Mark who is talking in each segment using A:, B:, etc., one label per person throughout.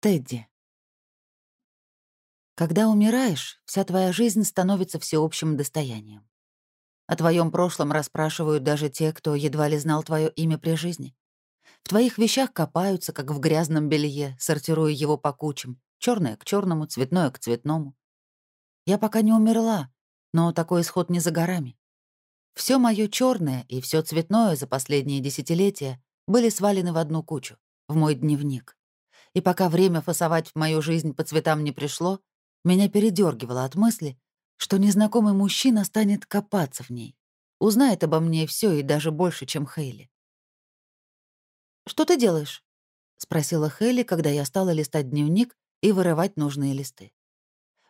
A: Тедди. Когда умираешь, вся твоя жизнь становится всеобщим достоянием. О твоем прошлом расспрашивают даже те, кто едва ли знал твое имя при жизни. В твоих вещах копаются, как в грязном белье, сортируя его по кучам, черное к черному, цветное к цветному. Я пока не умерла, но такой исход не за горами. Все мое черное и все цветное за последние десятилетия были свалены в одну кучу, в мой дневник. И пока время фасовать в мою жизнь по цветам не пришло, меня передергивало от мысли, что незнакомый мужчина станет копаться в ней, узнает обо мне все и даже больше, чем Хейли. «Что ты делаешь?» — спросила Хейли, когда я стала листать дневник и вырывать нужные листы.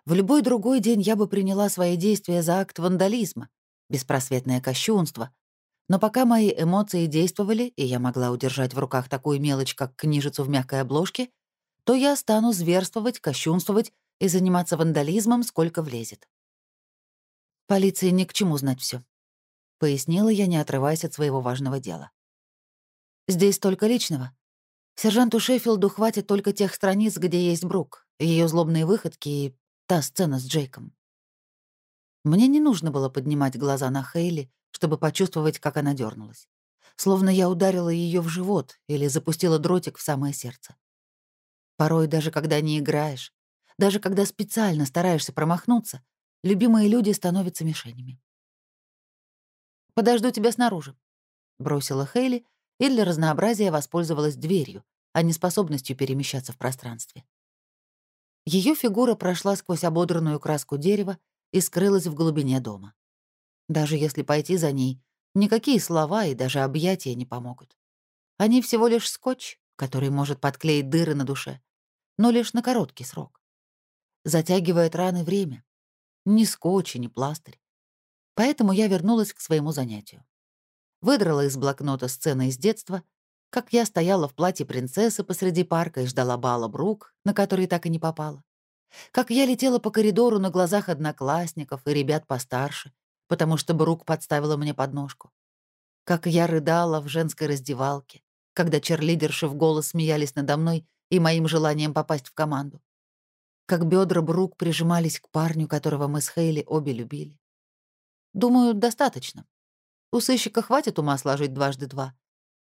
A: В любой другой день я бы приняла свои действия за акт вандализма, беспросветное кощунство. Но пока мои эмоции действовали, и я могла удержать в руках такую мелочь, как книжицу в мягкой обложке, то я стану зверствовать, кощунствовать и заниматься вандализмом, сколько влезет. Полиции ни к чему знать все, пояснила я, не отрываясь от своего важного дела. Здесь только личного. Сержанту Шеффилду хватит только тех страниц, где есть Брук, ее злобные выходки и та сцена с Джейком. Мне не нужно было поднимать глаза на Хейли, чтобы почувствовать, как она дернулась. Словно я ударила ее в живот или запустила дротик в самое сердце. Порой даже когда не играешь, даже когда специально стараешься промахнуться, любимые люди становятся мишенями. «Подожду тебя снаружи», — бросила Хейли и для разнообразия воспользовалась дверью, а не способностью перемещаться в пространстве. Ее фигура прошла сквозь ободранную краску дерева и скрылась в глубине дома. Даже если пойти за ней, никакие слова и даже объятия не помогут. Они всего лишь скотч, который может подклеить дыры на душе, но лишь на короткий срок. Затягивает раны время. Ни скотч, ни пластырь. Поэтому я вернулась к своему занятию. Выдрала из блокнота сцены из детства, как я стояла в платье принцессы посреди парка и ждала бала Брук, на который так и не попала. Как я летела по коридору на глазах одноклассников и ребят постарше, потому что Брук подставила мне подножку. Как я рыдала в женской раздевалке, когда черлидерши в голос смеялись надо мной и моим желанием попасть в команду. Как бедра Брук прижимались к парню, которого мы с Хейли обе любили. Думаю, достаточно. У сыщика хватит ума сложить дважды два,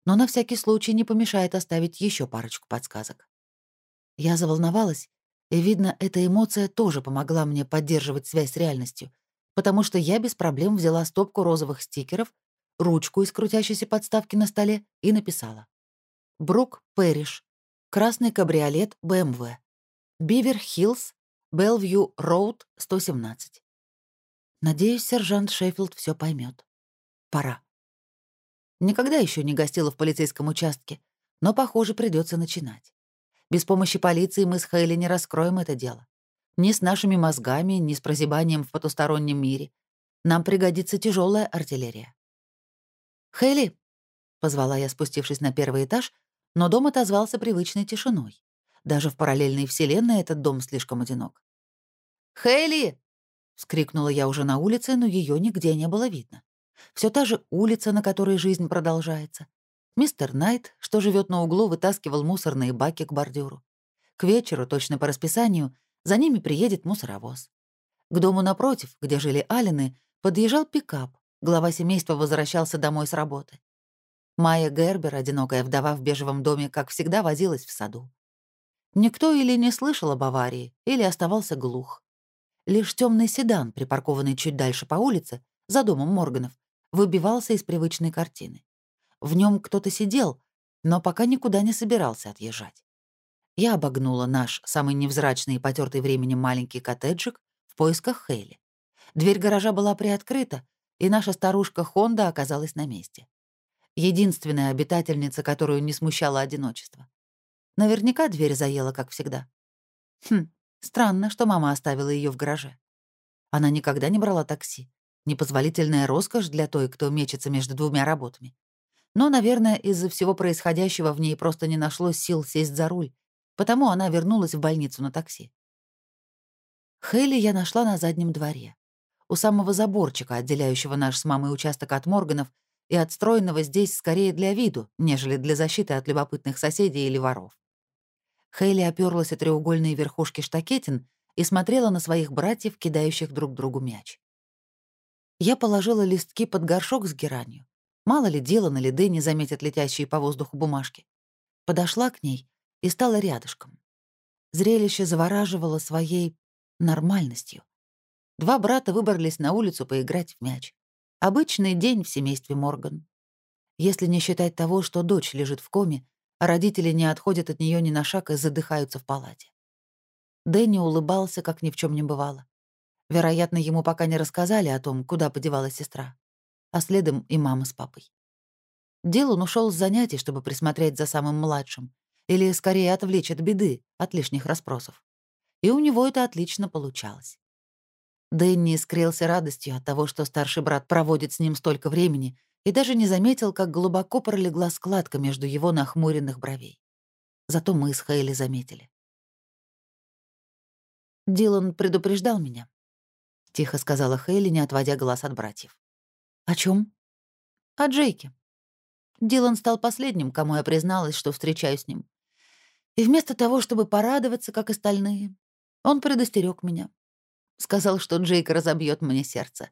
A: но на всякий случай не помешает оставить еще парочку подсказок. Я заволновалась, и, видно, эта эмоция тоже помогла мне поддерживать связь с реальностью, потому что я без проблем взяла стопку розовых стикеров, ручку из крутящейся подставки на столе и написала. «Брук Пэриш, Красный кабриолет БМВ. Бивер-Хиллз, Белвью-Роуд, 117. Надеюсь, сержант Шеффилд все поймет. Пора. Никогда еще не гостила в полицейском участке, но, похоже, придется начинать. Без помощи полиции мы с Хейли не раскроем это дело. Ни с нашими мозгами, ни с прозябанием в потустороннем мире. Нам пригодится тяжелая артиллерия. «Хейли!» — позвала я, спустившись на первый этаж — но дом отозвался привычной тишиной. Даже в параллельной вселенной этот дом слишком одинок. «Хейли!» — вскрикнула я уже на улице, но ее нигде не было видно. Все та же улица, на которой жизнь продолжается. Мистер Найт, что живет на углу, вытаскивал мусорные баки к бордюру. К вечеру, точно по расписанию, за ними приедет мусоровоз. К дому напротив, где жили Алины, подъезжал пикап. Глава семейства возвращался домой с работы. Майя Гербер, одинокая вдова в бежевом доме, как всегда возилась в саду. Никто или не слышал об аварии, или оставался глух. Лишь темный седан, припаркованный чуть дальше по улице, за домом Морганов, выбивался из привычной картины. В нем кто-то сидел, но пока никуда не собирался отъезжать. Я обогнула наш, самый невзрачный и потертый временем маленький коттеджик в поисках Хейли. Дверь гаража была приоткрыта, и наша старушка Хонда оказалась на месте единственная обитательница, которую не смущало одиночество. Наверняка дверь заела, как всегда. Хм, странно, что мама оставила ее в гараже. Она никогда не брала такси. Непозволительная роскошь для той, кто мечется между двумя работами. Но, наверное, из-за всего происходящего в ней просто не нашлось сил сесть за руль, потому она вернулась в больницу на такси. Хейли я нашла на заднем дворе. У самого заборчика, отделяющего наш с мамой участок от Морганов, и отстроенного здесь скорее для виду, нежели для защиты от любопытных соседей или воров. Хейли оперлась о треугольные верхушки штакетин и смотрела на своих братьев, кидающих друг другу мяч. Я положила листки под горшок с геранью. Мало ли Дилан или Дэнни заметят летящие по воздуху бумажки. Подошла к ней и стала рядышком. Зрелище завораживало своей нормальностью. Два брата выбрались на улицу поиграть в мяч. Обычный день в семействе Морган. Если не считать того, что дочь лежит в коме, а родители не отходят от нее ни на шаг и задыхаются в палате. Дэнни улыбался, как ни в чем не бывало. Вероятно, ему пока не рассказали о том, куда подевалась сестра, а следом и мама с папой. Дилан ушел с занятий, чтобы присмотреть за самым младшим, или скорее отвлечь от беды, от лишних расспросов. И у него это отлично получалось. Дэнни скрылся радостью от того, что старший брат проводит с ним столько времени, и даже не заметил, как глубоко пролегла складка между его нахмуренных бровей. Зато мы с Хейли заметили. Дилан предупреждал меня. Тихо сказала Хейли, не отводя глаз от братьев. «О чем? «О Джейке. Дилан стал последним, кому я призналась, что встречаюсь с ним. И вместо того, чтобы порадоваться, как остальные, он предостерег меня. Сказал, что Джейк разобьет мне сердце.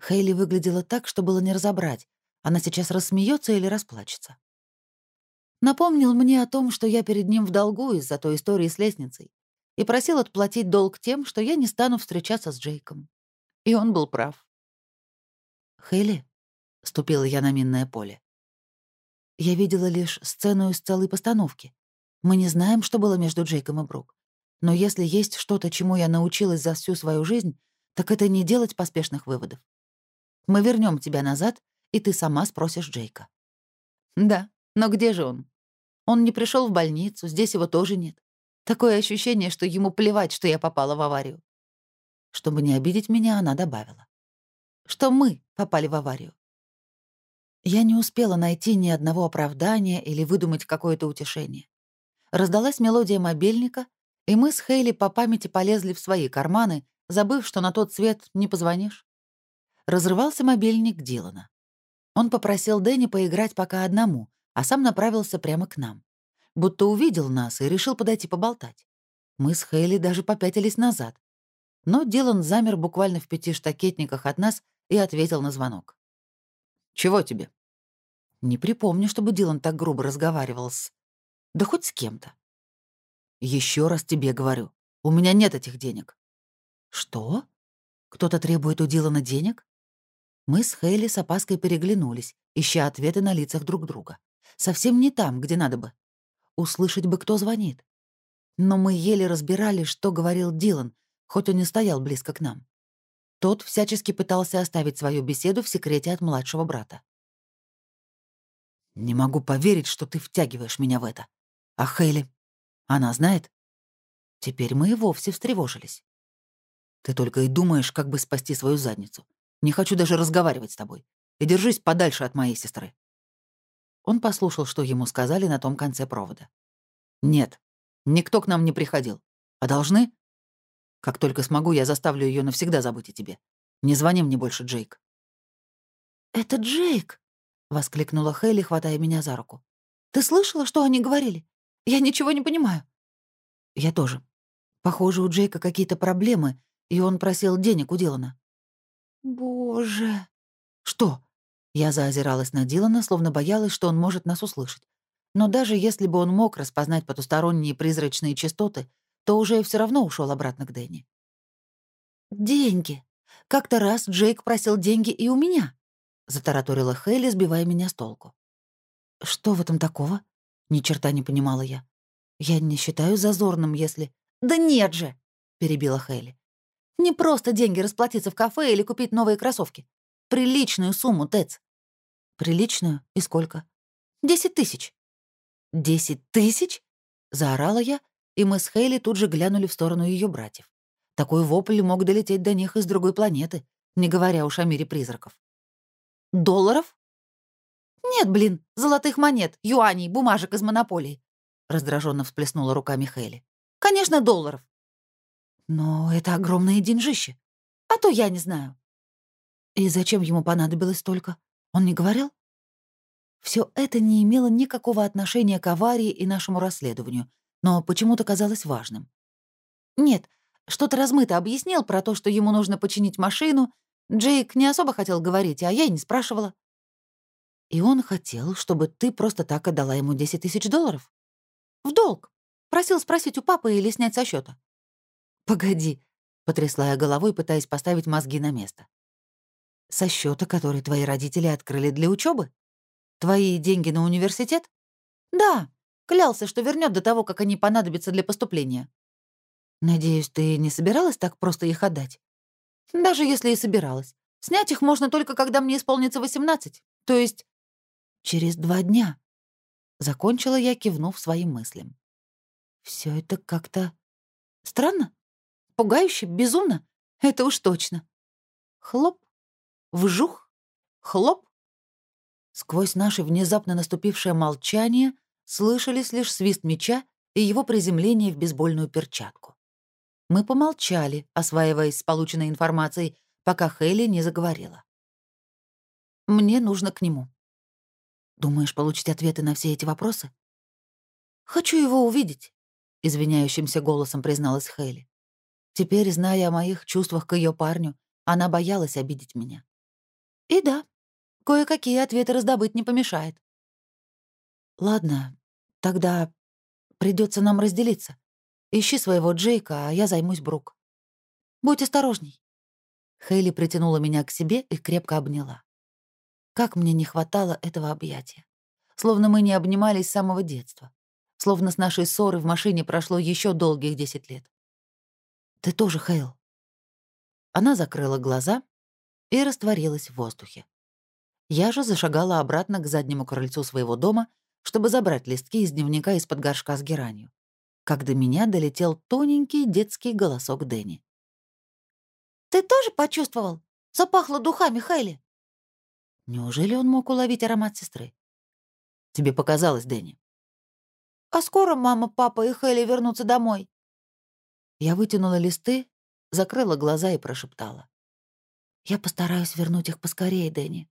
A: Хейли выглядела так, что было не разобрать, она сейчас рассмеется или расплачется. Напомнил мне о том, что я перед ним в долгу из-за той истории с лестницей, и просил отплатить долг тем, что я не стану встречаться с Джейком. И он был прав. «Хейли?» — ступила я на минное поле. Я видела лишь сцену из целой постановки. Мы не знаем, что было между Джейком и Брук. Но если есть что-то, чему я научилась за всю свою жизнь, так это не делать поспешных выводов. Мы вернем тебя назад, и ты сама спросишь Джейка». «Да, но где же он? Он не пришел в больницу, здесь его тоже нет. Такое ощущение, что ему плевать, что я попала в аварию». Чтобы не обидеть меня, она добавила. «Что мы попали в аварию». Я не успела найти ни одного оправдания или выдумать какое-то утешение. Раздалась мелодия мобильника, и мы с Хейли по памяти полезли в свои карманы, забыв, что на тот свет не позвонишь разрывался мобильник Дилана. Он попросил Дэнни поиграть пока одному, а сам направился прямо к нам. Будто увидел нас и решил подойти поболтать. Мы с Хейли даже попятились назад. Но Дилан замер буквально в пяти штакетниках от нас и ответил на звонок. «Чего тебе?» Не припомню, чтобы Дилан так грубо разговаривал с... Да хоть с кем-то. Еще раз тебе говорю, у меня нет этих денег». «Что? Кто-то требует у Дилана денег?» Мы с Хейли с опаской переглянулись, ища ответы на лицах друг друга. Совсем не там, где надо бы. Услышать бы, кто звонит. Но мы еле разбирали, что говорил Дилан, хоть он и стоял близко к нам. Тот всячески пытался оставить свою беседу в секрете от младшего брата. «Не могу поверить, что ты втягиваешь меня в это. А Хейли? Она знает?» Теперь мы и вовсе встревожились. «Ты только и думаешь, как бы спасти свою задницу. Не хочу даже разговаривать с тобой. И держись подальше от моей сестры». Он послушал, что ему сказали на том конце провода. «Нет, никто к нам не приходил. А должны? Как только смогу, я заставлю ее навсегда забыть о тебе. Не звони мне больше, Джейк».
B: «Это Джейк!» — воскликнула Хейли, хватая меня за руку. «Ты слышала, что они говорили? Я ничего не понимаю».
A: «Я тоже. Похоже, у Джейка какие-то проблемы, и он просил денег у Дилана.
B: «Боже!»
A: «Что?» Я заозиралась на Дилана, словно боялась, что он может нас услышать. Но даже если бы он мог распознать потусторонние призрачные частоты, то уже все равно ушел обратно к Дэнни.
B: «Деньги! Как-то раз Джейк просил деньги и у меня», — затараторила Хейли, сбивая меня с толку.
A: «Что в этом такого?» — ни черта не понимала я. «Я не считаю зазорным, если...»
B: «Да нет же!» — перебила Хейли. Не просто деньги расплатиться в кафе или купить новые кроссовки. Приличную сумму, Тэц.
A: Приличную? И сколько?
B: Десять тысяч.
A: Десять тысяч? Заорала я, и мы с Хейли тут же глянули в сторону ее братьев. Такой вопль мог долететь до них из другой планеты, не говоря уж о мире призраков.
B: Долларов? Нет, блин, золотых монет, юаней, бумажек из монополии. Раздраженно всплеснула руками Хейли. Конечно, долларов.
A: Но это огромное деньжище.
B: А то я не знаю.
A: И зачем ему понадобилось столько? Он не говорил? Все это не имело никакого отношения к аварии и нашему расследованию, но почему-то казалось важным.
B: «Нет, что-то размыто объяснил про то, что ему нужно починить машину. Джейк не особо хотел говорить, а я и не спрашивала».
A: «И он хотел, чтобы ты просто так отдала ему 10 тысяч долларов?»
B: «В долг. Просил спросить у папы или снять со счета.
A: «Погоди», — потрясла я головой, пытаясь поставить мозги на место. «Со счета, который твои родители открыли для учебы? Твои деньги на университет?»
B: «Да, клялся, что вернет до того, как они понадобятся для поступления».
A: «Надеюсь, ты не собиралась так просто их отдать?»
B: «Даже если и собиралась. Снять их можно только, когда мне исполнится 18. То есть...»
A: «Через два дня», — закончила я, кивнув своим мыслям. Все это как-то
B: странно, пугающе, безумно. Это уж точно. Хлоп, вжух, хлоп.
A: Сквозь наше внезапно наступившее молчание слышались лишь свист меча и его приземление в бейсбольную перчатку. Мы помолчали, осваиваясь с полученной информацией, пока Хейли не заговорила. «Мне нужно к нему». «Думаешь получить ответы на все эти вопросы?»
B: «Хочу его увидеть
A: извиняющимся голосом призналась Хейли. Теперь, зная о моих чувствах к ее парню, она боялась обидеть меня.
B: И да, кое-какие ответы раздобыть не помешает.
A: Ладно, тогда придется нам разделиться. Ищи своего Джейка, а я займусь Брук.
B: Будь осторожней.
A: Хейли притянула меня к себе и крепко обняла. Как мне не хватало этого объятия. Словно мы не обнимались с самого детства словно с нашей ссоры в машине прошло еще долгих десять лет. «Ты тоже, Хейл». Она закрыла глаза и растворилась в воздухе. Я же зашагала обратно к заднему крыльцу своего дома, чтобы забрать листки из дневника из-под горшка с геранью, как до меня долетел тоненький детский голосок Дэнни.
B: «Ты тоже почувствовал? Запахло духами Хейли?»
A: Неужели он мог уловить аромат сестры? «Тебе показалось, Дэнни.
B: А скоро мама, папа и Хелли вернутся домой?»
A: Я вытянула листы, закрыла глаза и прошептала. «Я постараюсь вернуть их поскорее, Дэнни.